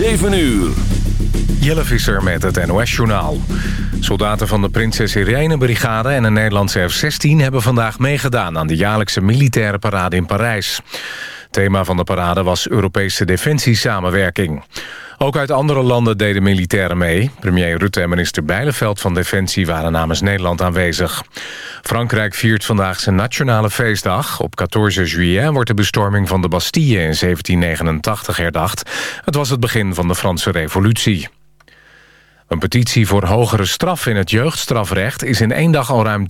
7 uur. Jelle Visser met het NOS-journaal. Soldaten van de Prinses Irene-brigade en een Nederlandse F-16... hebben vandaag meegedaan aan de jaarlijkse militaire parade in Parijs. Thema van de parade was Europese defensiesamenwerking. Ook uit andere landen deden militairen mee. Premier Rutte en minister Bijleveld van Defensie waren namens Nederland aanwezig. Frankrijk viert vandaag zijn nationale feestdag. Op 14 juillet wordt de bestorming van de Bastille in 1789 herdacht. Het was het begin van de Franse revolutie. Een petitie voor hogere straf in het jeugdstrafrecht... is in één dag al ruim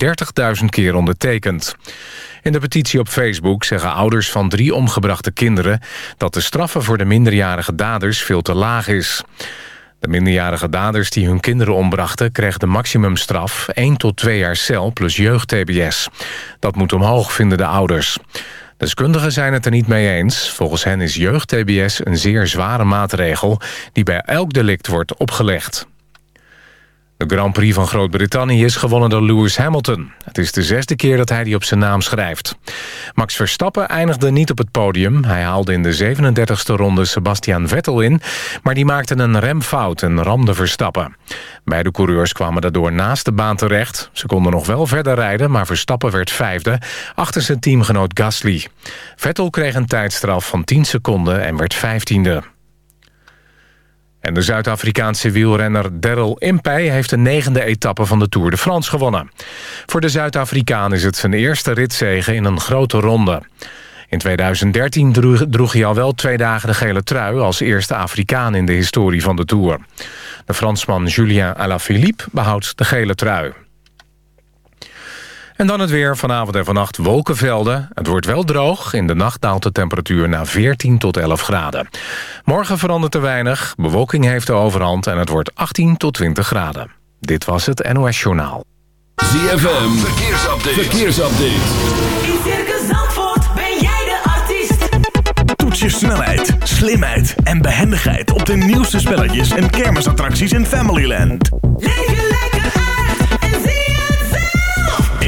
30.000 keer ondertekend. In de petitie op Facebook zeggen ouders van drie omgebrachte kinderen... dat de straffen voor de minderjarige daders veel te laag is. De minderjarige daders die hun kinderen ombrachten... kregen de maximumstraf 1 tot 2 jaar cel plus jeugd-TBS. Dat moet omhoog, vinden de ouders. Deskundigen zijn het er niet mee eens. Volgens hen is jeugd-TBS een zeer zware maatregel... die bij elk delict wordt opgelegd. De Grand Prix van Groot-Brittannië is gewonnen door Lewis Hamilton. Het is de zesde keer dat hij die op zijn naam schrijft. Max Verstappen eindigde niet op het podium. Hij haalde in de 37e ronde Sebastian Vettel in... maar die maakte een remfout en ramde Verstappen. Beide coureurs kwamen daardoor naast de baan terecht. Ze konden nog wel verder rijden, maar Verstappen werd vijfde... achter zijn teamgenoot Gasly. Vettel kreeg een tijdstraf van 10 seconden en werd vijftiende. En de Zuid-Afrikaanse wielrenner Daryl Impey... heeft de negende etappe van de Tour de France gewonnen. Voor de Zuid-Afrikaan is het zijn eerste ritzege in een grote ronde. In 2013 droeg, hij al wel twee dagen de gele trui... als eerste Afrikaan in de historie van de Tour. De Fransman Julien Alaphilippe behoudt de gele trui. En dan het weer. Vanavond en vannacht wolkenvelden. Het wordt wel droog. In de nacht daalt de temperatuur naar 14 tot 11 graden. Morgen verandert er weinig. Bewolking heeft de overhand en het wordt 18 tot 20 graden. Dit was het NOS Journaal. ZFM. Verkeersupdate. Verkeersupdate. In Circus Zandvoort ben jij de artiest. Toets je snelheid, slimheid en behendigheid op de nieuwste spelletjes en kermisattracties in Familyland. Leef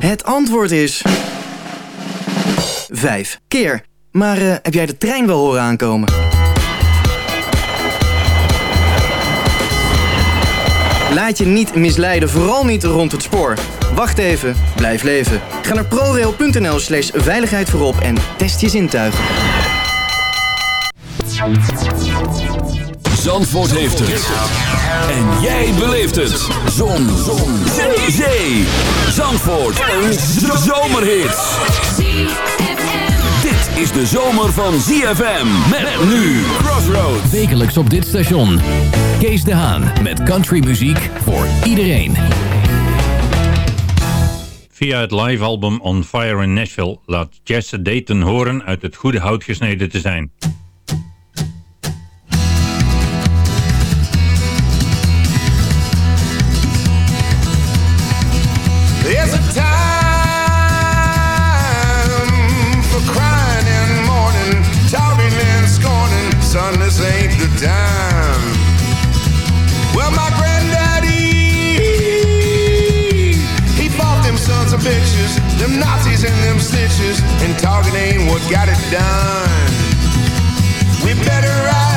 Het antwoord is... Vijf keer. Maar eh, heb jij de trein wel horen aankomen? Laat je niet misleiden, vooral niet rond het spoor. Wacht even, blijf leven. Ga naar prorail.nl slash veiligheid voorop en test je zintuigen. Zandvoort heeft het. En jij beleeft het. Zon. Zon. Zee. Zee. Zandvoort. Een zomerhit. Dit is de zomer van ZFM. Met nu Crossroads. Wekelijks op dit station. Kees de Haan met countrymuziek voor iedereen. Via het livealbum On Fire in Nashville laat Jess Dayton horen uit het goede hout gesneden te zijn. Snitches, and talking ain't what got it done. We better rise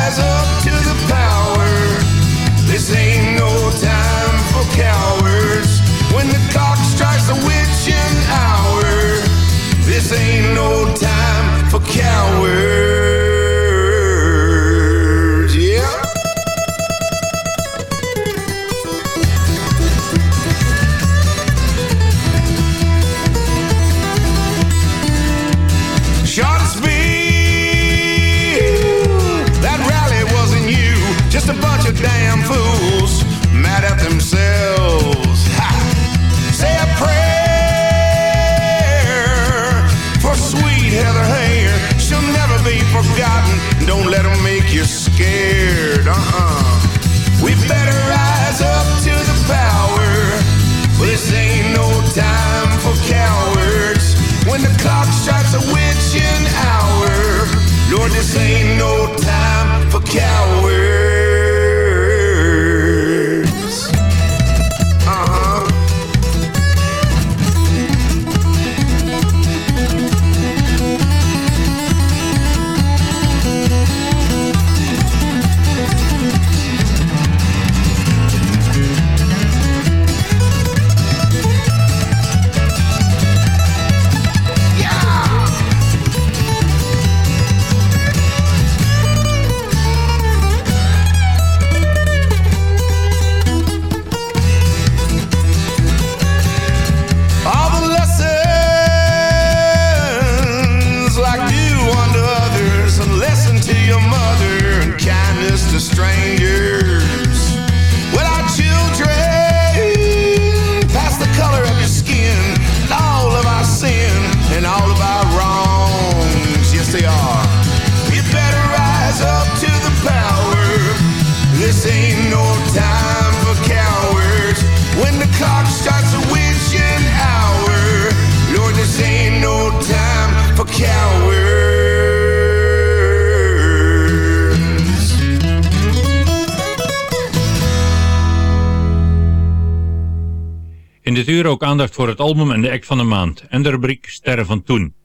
uur ook aandacht voor het album en de act van de maand en de rubriek Sterren van Toen.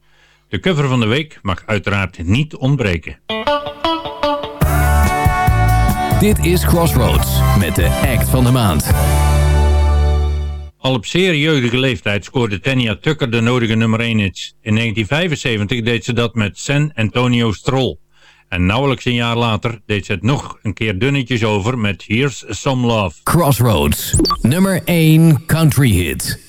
De cover van de week mag uiteraard niet ontbreken. Dit is Crossroads met de act van de maand. Al op zeer jeugdige leeftijd scoorde Tanya Tucker de nodige nummer 1 hits. In 1975 deed ze dat met San Antonio Stroll. En nauwelijks een jaar later deed ze het nog een keer dunnetjes over met Here's Some Love. Crossroads, nummer 1 country hit.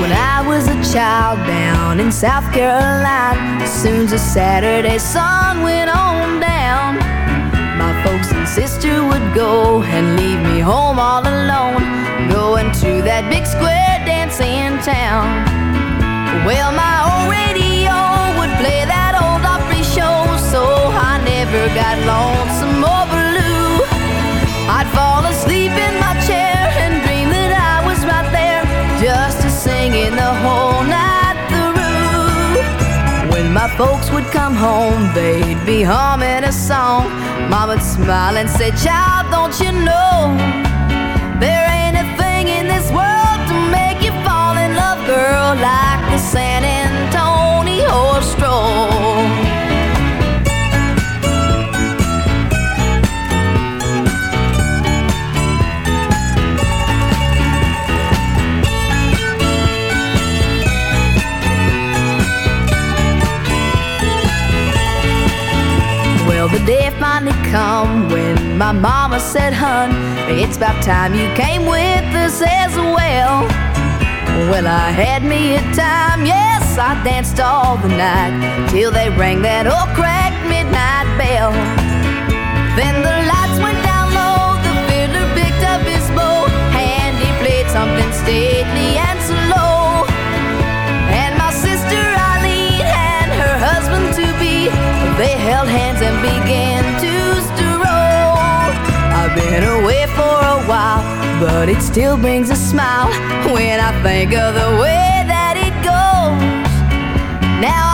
When I was a child down in South Carolina, as soon as Saturday sun went on down, my folks and sister would go and leave me home all alone, going to that big square dance in town. Well, my old radio would play that old Opry show, so I never got lonesome or blue. I'd fall asleep in my chair and dream that I was right there, just a singing the whole night my folks would come home, they'd be humming a song. Mama'd smile and say, Child, don't you know? My mama said, Hun, it's about time you came with us as well. Well, I had me a time, yes, I danced all the night till they rang that old cracked midnight bell. Then the lights went down low, the fiddler picked up his bow, and he played something stately and slow. And my sister Eileen and her husband to be, they held hands and began been away for a while, but it still brings a smile when I think of the way that it goes. Now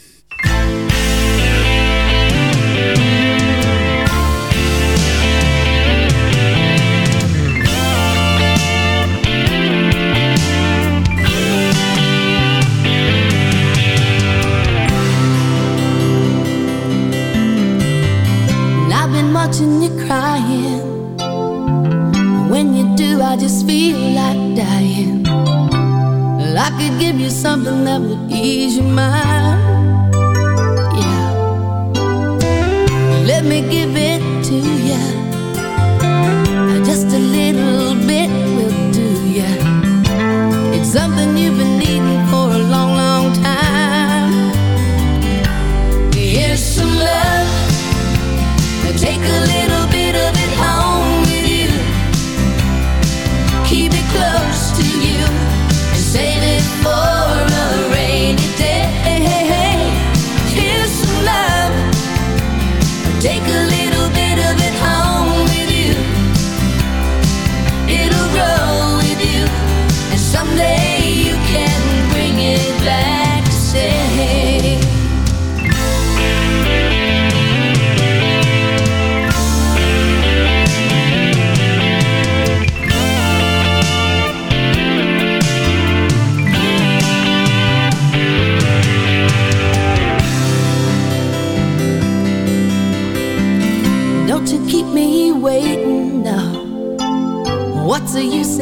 Something that would ease your mind.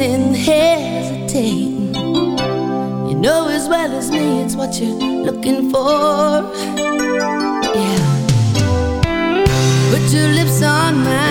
The hesitating? You know as well as me it's what you're looking for. Yeah. Put your lips on mine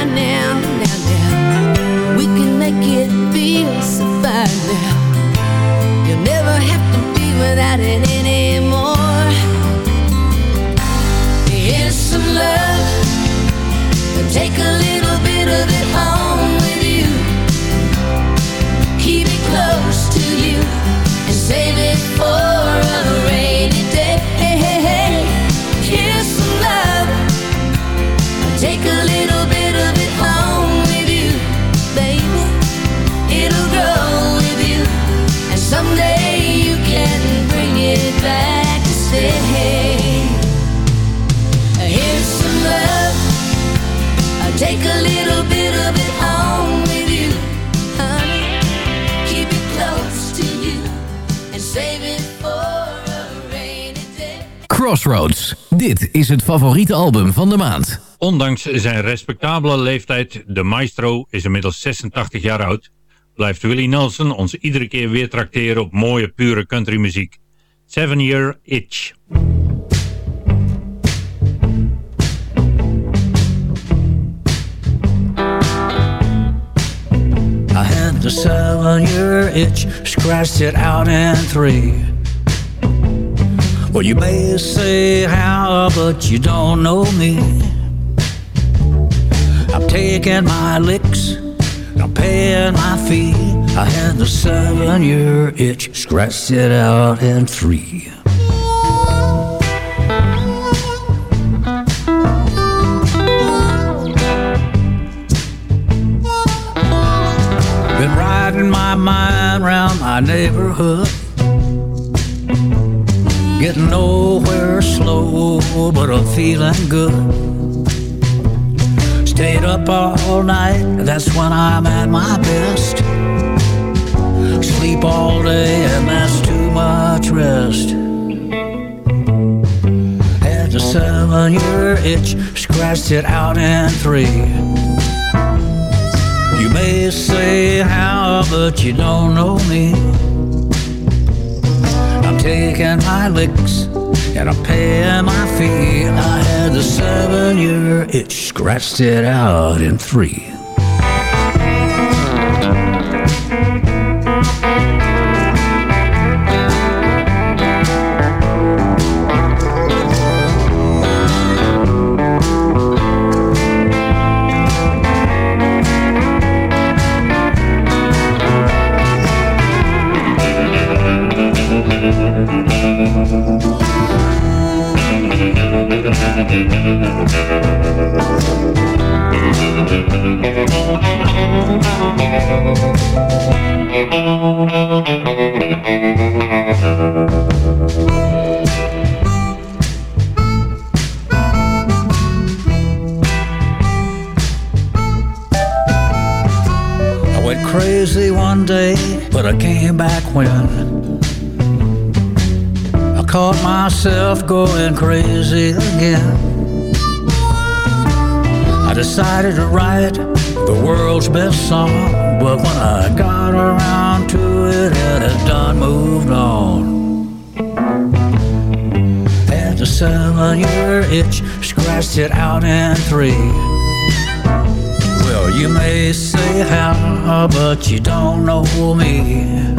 Crossroads, dit is het favoriete album van de maand. Ondanks zijn respectabele leeftijd, de maestro is inmiddels 86 jaar oud, blijft Willie Nelson ons iedere keer weer trakteren op mooie pure countrymuziek. Seven Year Itch. I had the seven year itch, scratched it out in three. Well, you may say how, but you don't know me. I'm taking my licks, I'm paying my fee. I had the seven year itch, scratched it out in three. Been riding my mind my neighborhood. Getting nowhere slow, but I'm feeling good. Stayed up all night, that's when I'm at my best. Sleep all day, and that's too much rest. Had a seven year itch, scratched it out in three. You may say how, but you don't know me. Taking my licks and I'm paying my fee. I had the seven year itch, scratched it out in three. Myself going crazy again. I decided to write the world's best song, but when I got around to it, it had done moved on. Had the seven year itch, scratched it out in three. Well, you may say how, but you don't know me.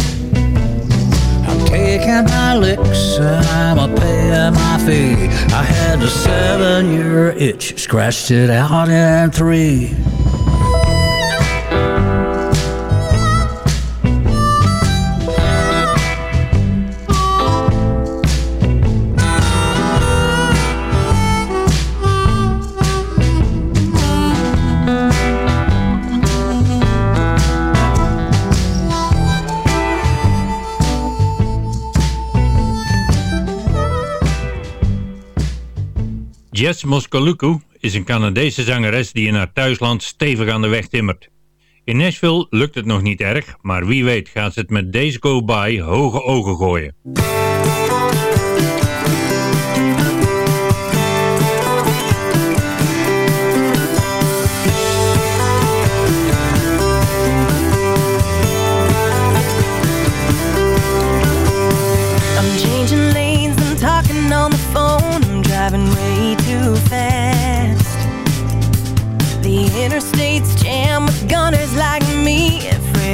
Taking my licks and I'm a paying my fee. I had a seven year itch, scratched it out in three. Jess Moskoluku is een Canadese zangeres die in haar thuisland stevig aan de weg timmert. In Nashville lukt het nog niet erg, maar wie weet gaat ze het met Days Go By hoge ogen gooien.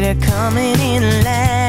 Of coming in last.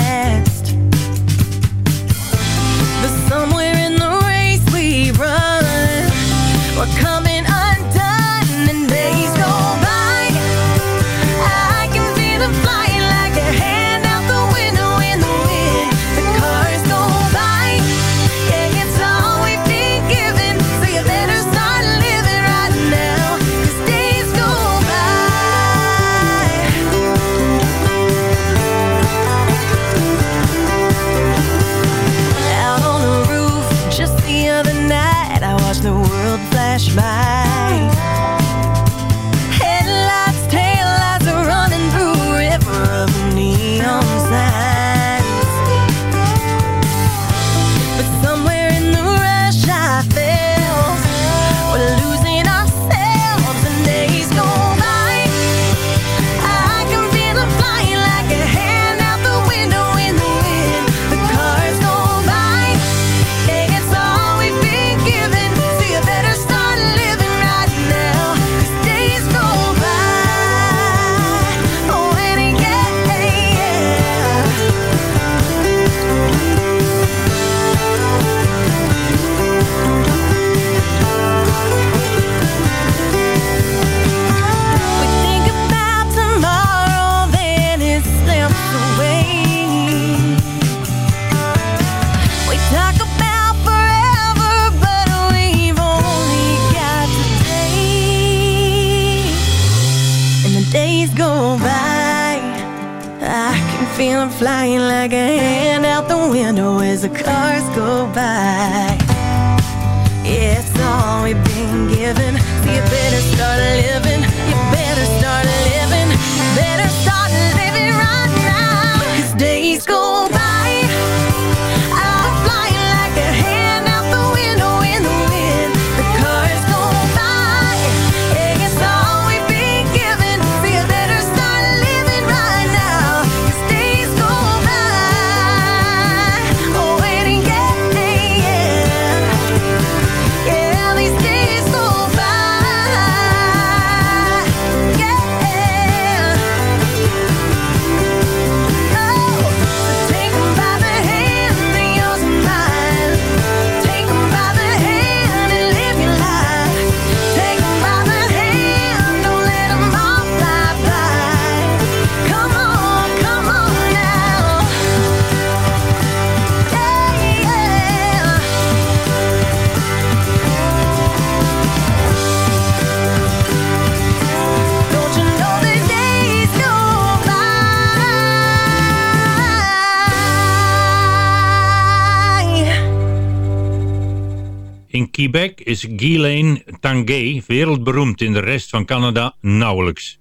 is Ghislaine Tanguay wereldberoemd in de rest van Canada nauwelijks.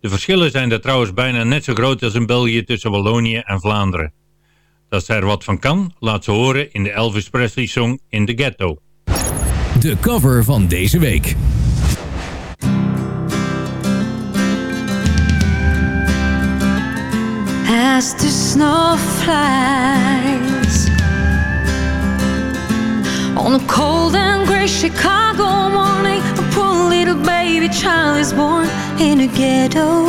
De verschillen zijn daar trouwens bijna net zo groot als in België tussen Wallonië en Vlaanderen. Dat zij er wat van kan, laat ze horen in de Elvis Presley song In the Ghetto. De cover van deze week. As the snow flies On a cold and gray Chicago morning, a poor little baby child is born in a ghetto.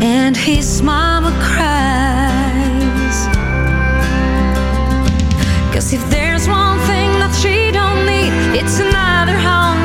And his mama cries. Cause if there's one thing that she don't need, it's another home.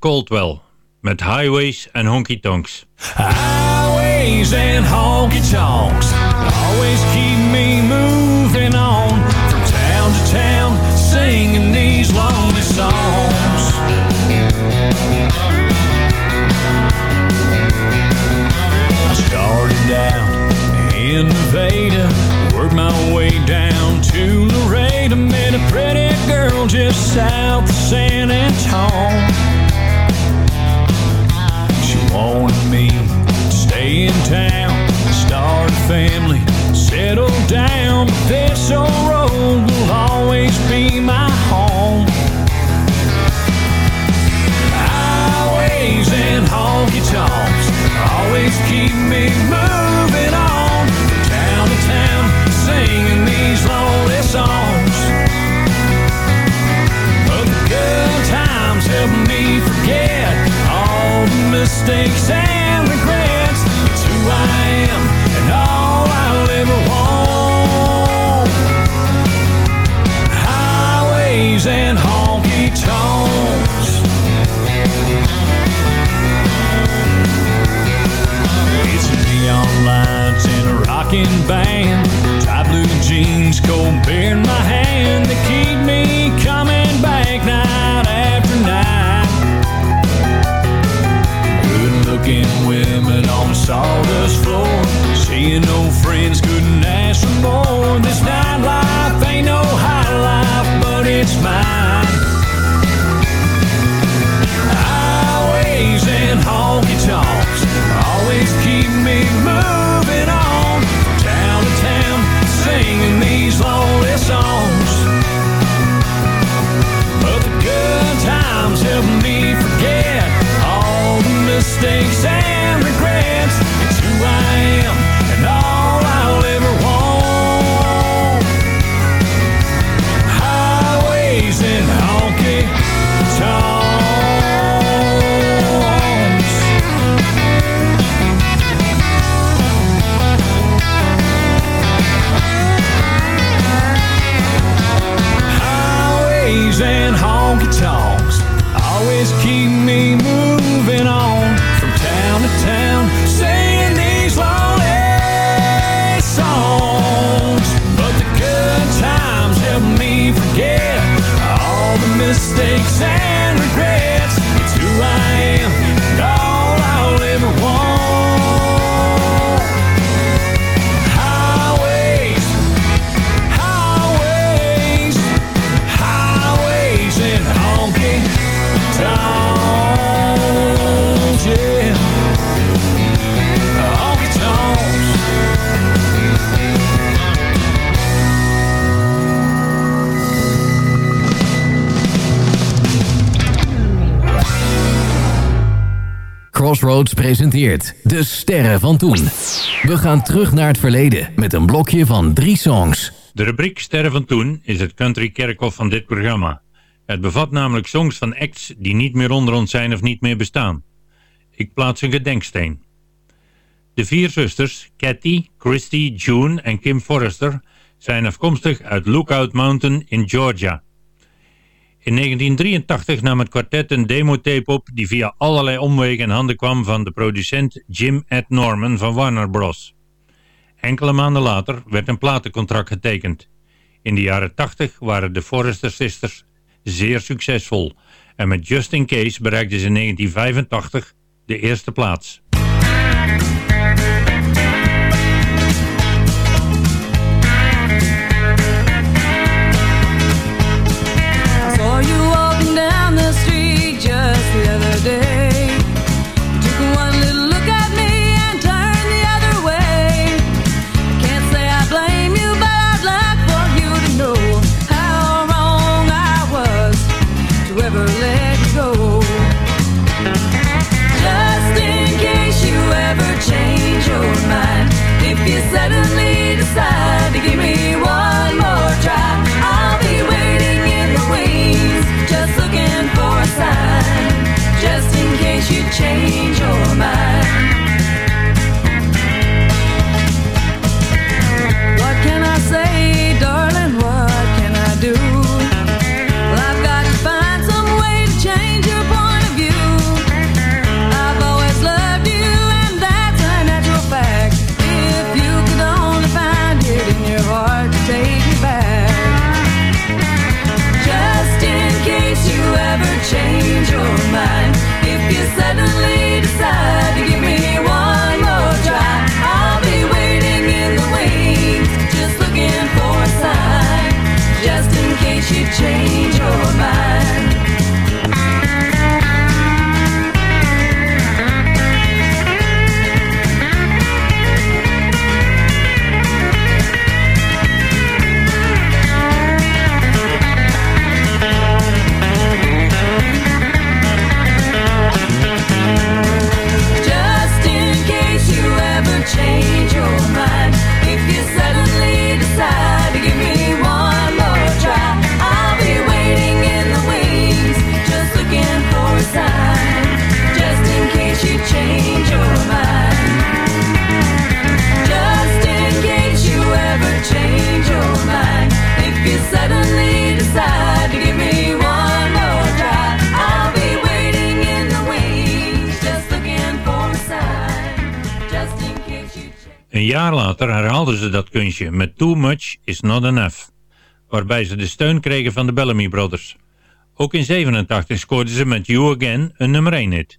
Caldwell met Highways and Honky Tonks. Highways and honky tonks always keep me moving on from town to town singing these lonely songs. I started out in Nevada, worked my way down to Laredo, met a pretty girl just south of San Antonio. me to stay in town, start a family, settle down. But this old road will always be my home. Highways and honky tonks always keep me moving on, town to town, singing these lonely songs. Good times help me forget all the mistakes am and all I'll ever want. Highways and honky tonks. It's neon lights and a rocking band. Tie blue jeans, cold beer in my hand. They keep me coming back looking women on the sawdust floor. Seeing old friends couldn't ask for more. This nightlife ain't no high life, but it's mine. Highways and honky tonks always keep me moving on from town to town, singing Presenteert De Sterren van Toen. We gaan terug naar het verleden met een blokje van drie songs. De rubriek Sterren van Toen is het country kerkhof van dit programma. Het bevat namelijk songs van acts die niet meer onder ons zijn of niet meer bestaan. Ik plaats een gedenksteen. De vier zusters, Cathy, Christy, June en Kim Forrester, zijn afkomstig uit Lookout Mountain in Georgia. In 1983 nam het kwartet een demotape op die via allerlei omwegen in handen kwam van de producent Jim Ed Norman van Warner Bros. Enkele maanden later werd een platencontract getekend. In de jaren 80 waren de Forrester Sisters zeer succesvol en met Just In Case bereikten ze in 1985 de eerste plaats. met Too Much Is Not Enough, waarbij ze de steun kregen van de Bellamy Brothers. Ook in 87 scoorden ze met You Again een nummer 1 hit.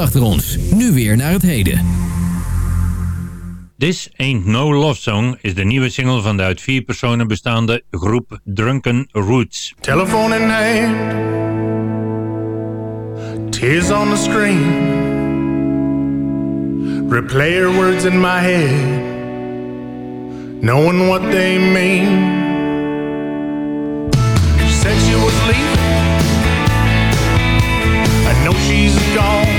achter ons. Nu weer naar het heden. This Ain't No Love Song is de nieuwe single van de uit vier personen bestaande groep Drunken Roots. Telephone in hand, tears on the screen. Replay her words in my head, knowing what they mean. She said she was leaving. I know she's gone.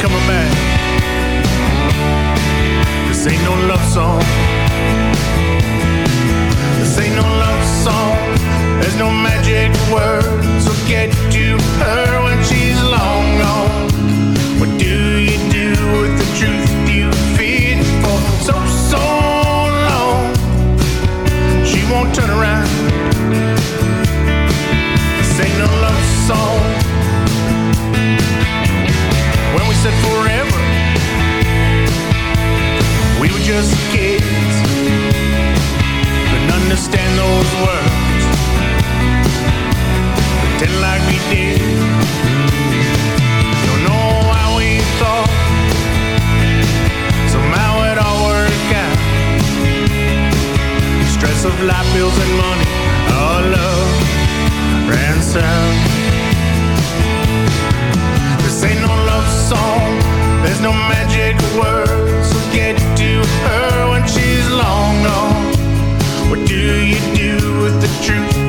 Coming back. This ain't no love song. This ain't no love song. There's no magic words will get to her when she's long gone. What do you do with the truth you feed for so, so long? She won't turn around. Said forever, we were just kids. Couldn't understand those words. Pretend like we did. Don't know how we thought. Somehow it all worked out. Stress of life bills and money. Our love ran south. No magic words will get to her when she's long gone. What do you do with the truth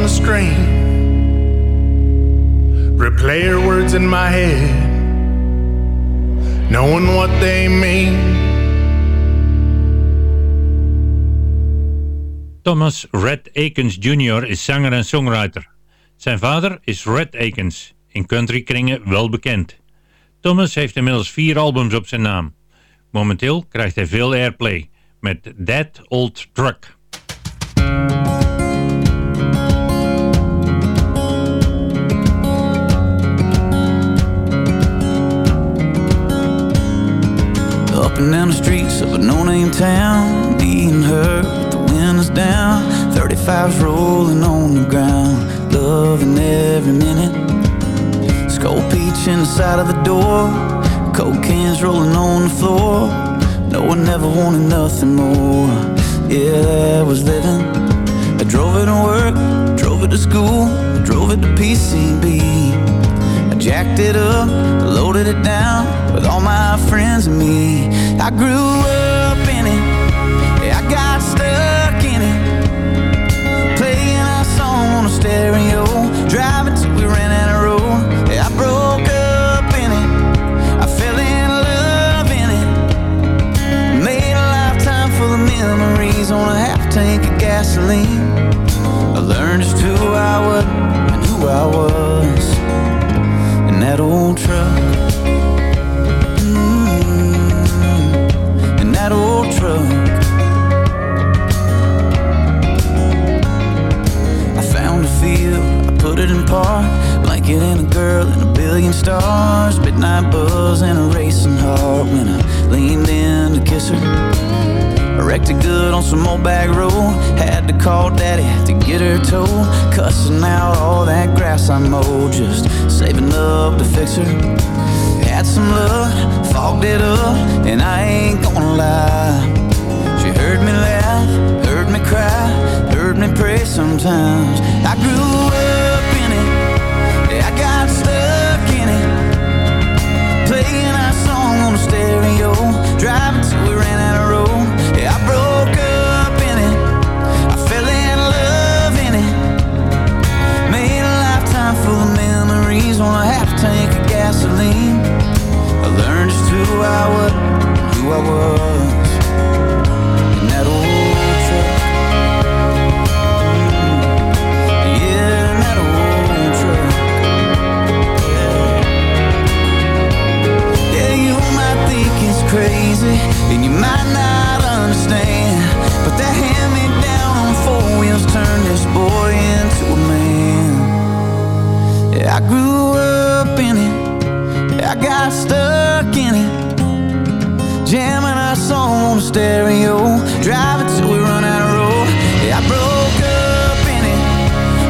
on the screen. Replay her words in my head knowing what they mean. Thomas Red Akins Jr. is zanger en songwriter. Zijn vader is Red Akins, in countrykringen wel bekend. Thomas heeft inmiddels vier albums op zijn naam. Momenteel krijgt hij veel airplay met That Old Truck. And down the streets of a no-name town Being hurt, the wind is down. 35's rolling on the ground Loving every minute. Skull peach in the side of the door Coke cans rolling on the floor. No one ever wanted nothing more. Yeah, that was living. I drove it to work, drove it to school drove it to PCB jacked it up, loaded it down with all my friends and me. I grew up in it, I got stuck in it. Playing our song on a stereo, driving till we ran out of road. Yeah, I broke up in it, I fell in love in it. Made a lifetime full of memories on a half tank of gasoline. I learned just who I was and who I was that old truck. Mm, in that old truck. I found a field, I put it in park. Blanket and a girl and a billion stars. Midnight buzz and a racing heart when I leaned in to kiss her. I wrecked it good on some old back road. Had to call daddy to get her towed. Cussing out all that grass I mowed. Just saving up to fix her. Had some luck, fogged it up, and I ain't gonna lie. She heard me laugh, heard me cry, heard me pray sometimes. I grew up I was. In that old truck. Yeah, in that old truck. Yeah, you might think it's crazy, and you might not understand. But that hand me down on four wheels turned this boy into a man. Yeah, I grew stereo, driving till we run out of road. Yeah, I broke up in it.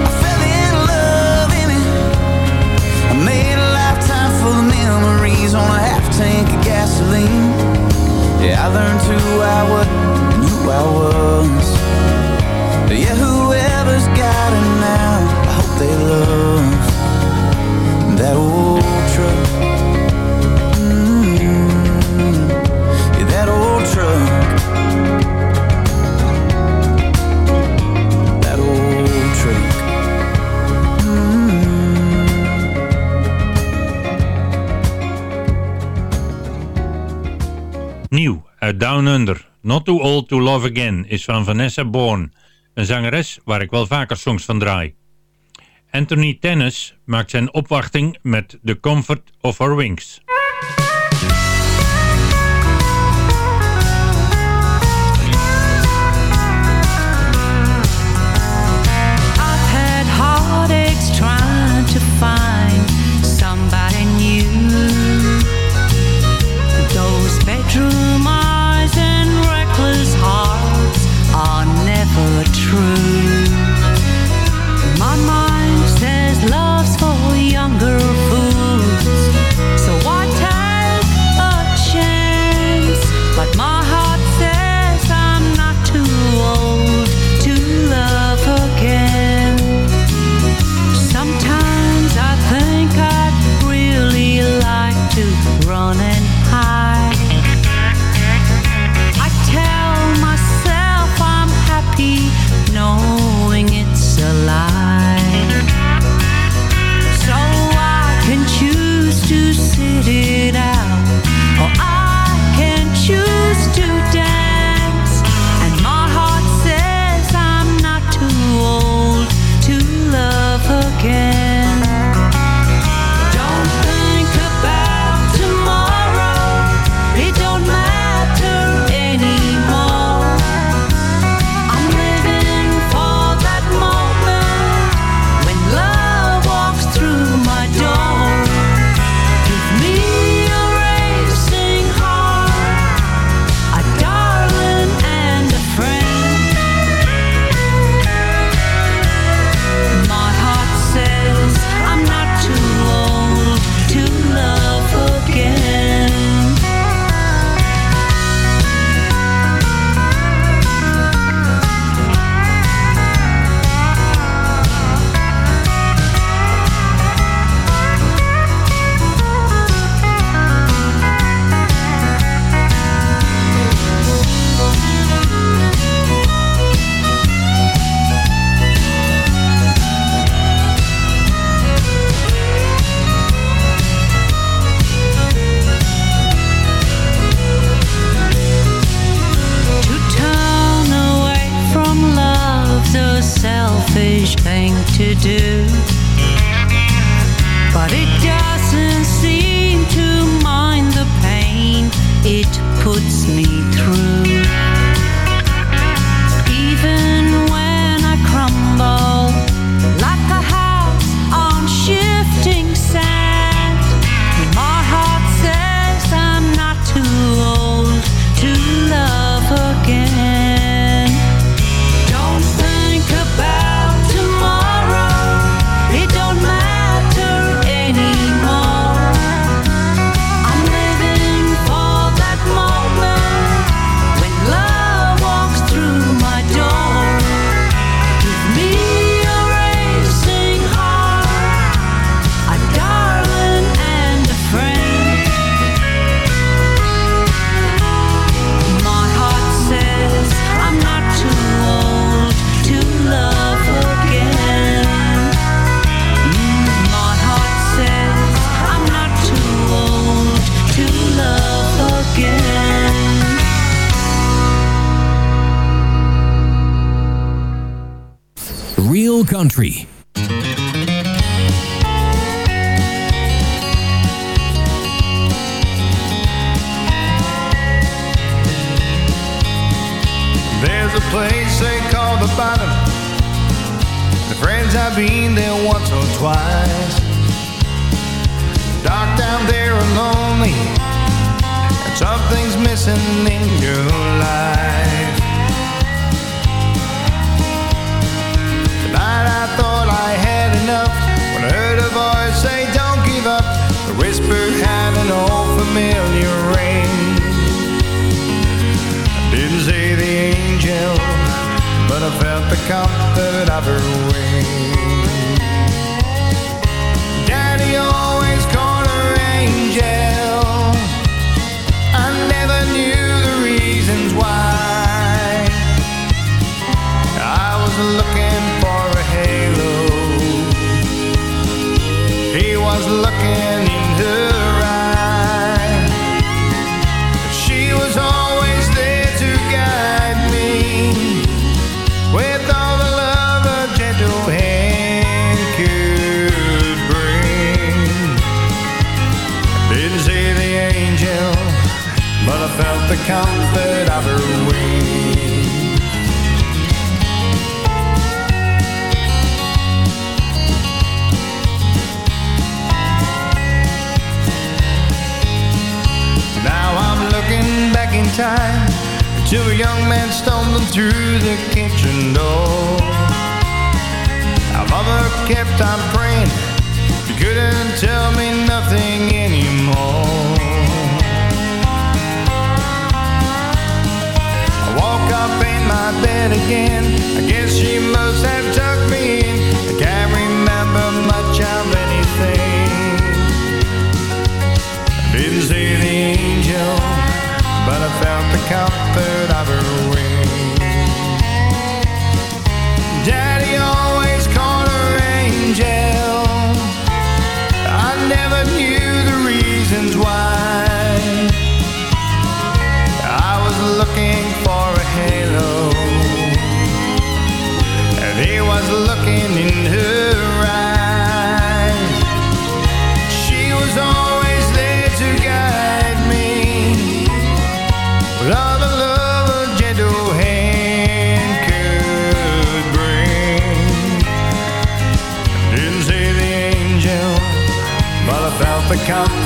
I fell in love in it. I made a lifetime full of memories on a half tank of gasoline. Yeah, I learned who I was Down Under. Not Too Old to Love Again is van Vanessa Bourne. Een zangeres waar ik wel vaker songs van draai. Anthony Tennis maakt zijn opwachting met The Comfort of Her Wings. Place they call the bottom. The friends I've been there once or twice. Dark down there and lonely, and something's missing in your life. Tonight I thought I had enough when I heard a voice say, "Don't give up." The whisper had an old familiar angel, but I felt the comfort of her wing. Comfort of her wings. Now I'm looking back in time to a young man stumbling through the kitchen door. Our mother kept on praying, she couldn't tell me nothing anymore. I woke up in my bed again. I guess she must have tucked me in. I can't remember much of anything. Didn't see the angel, but I felt the comfort of her I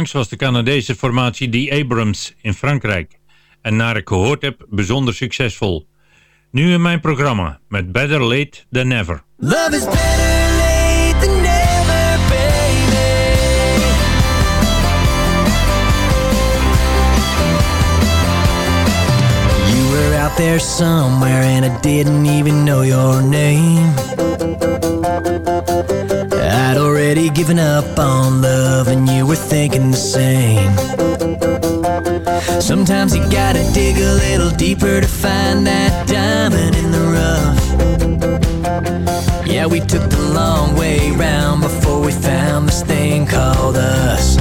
Onlangs was de Canadese formatie The Abrams in Frankrijk. En naar ik gehoord heb, bijzonder succesvol. Nu in mijn programma met Better Late Than Never. Love is better there somewhere and I didn't even know your name. Already given up on love and you were thinking the same. Sometimes you gotta dig a little deeper to find that diamond in the rough. Yeah, we took the long way round before we found this thing called us.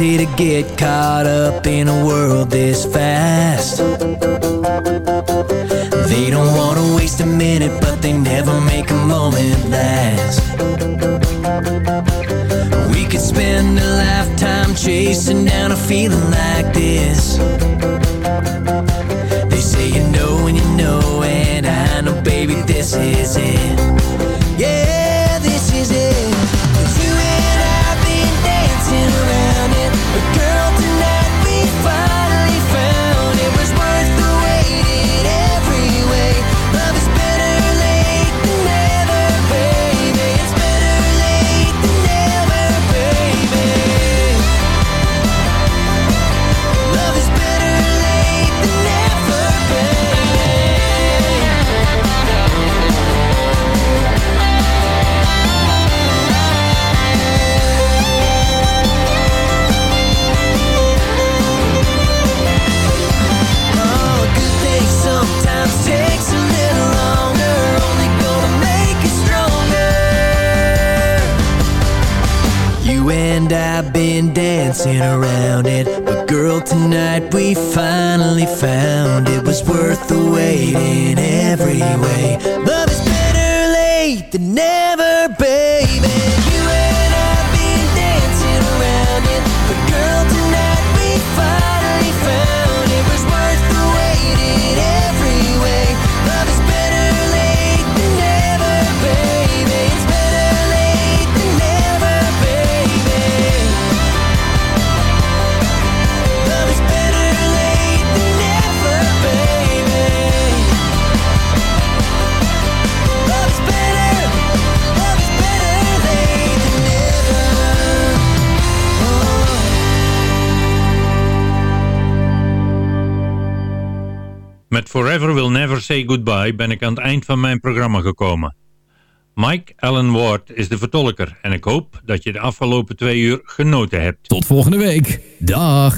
easy to get caught up in a world this fast. They don't wanna waste a minute, but they never make a moment last. We could spend a lifetime chasing down a feeling like this. They say you know and you know, and I know, baby, this is it. Goodbye ben ik aan het eind van mijn programma gekomen. Mike Allen Ward is de vertolker en ik hoop dat je de afgelopen twee uur genoten hebt. Tot volgende week. Dag.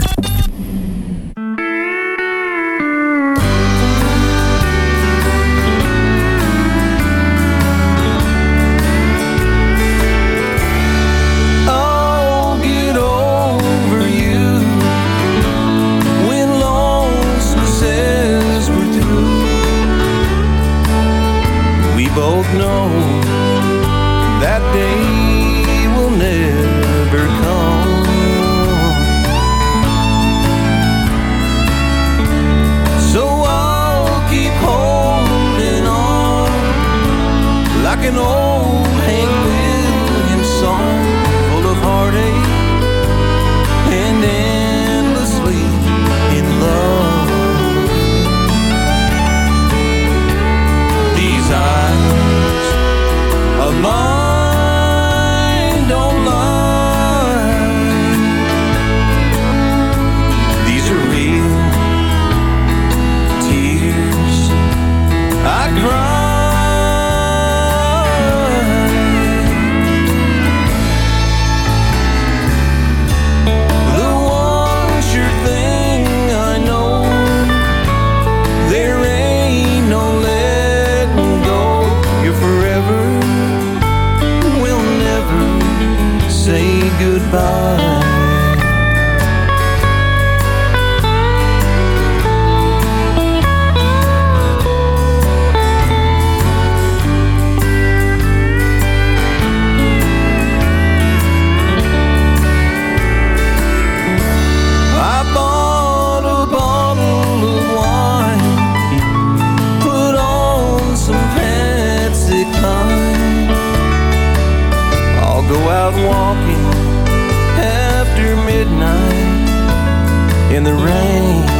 in the rain.